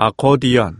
아코디언.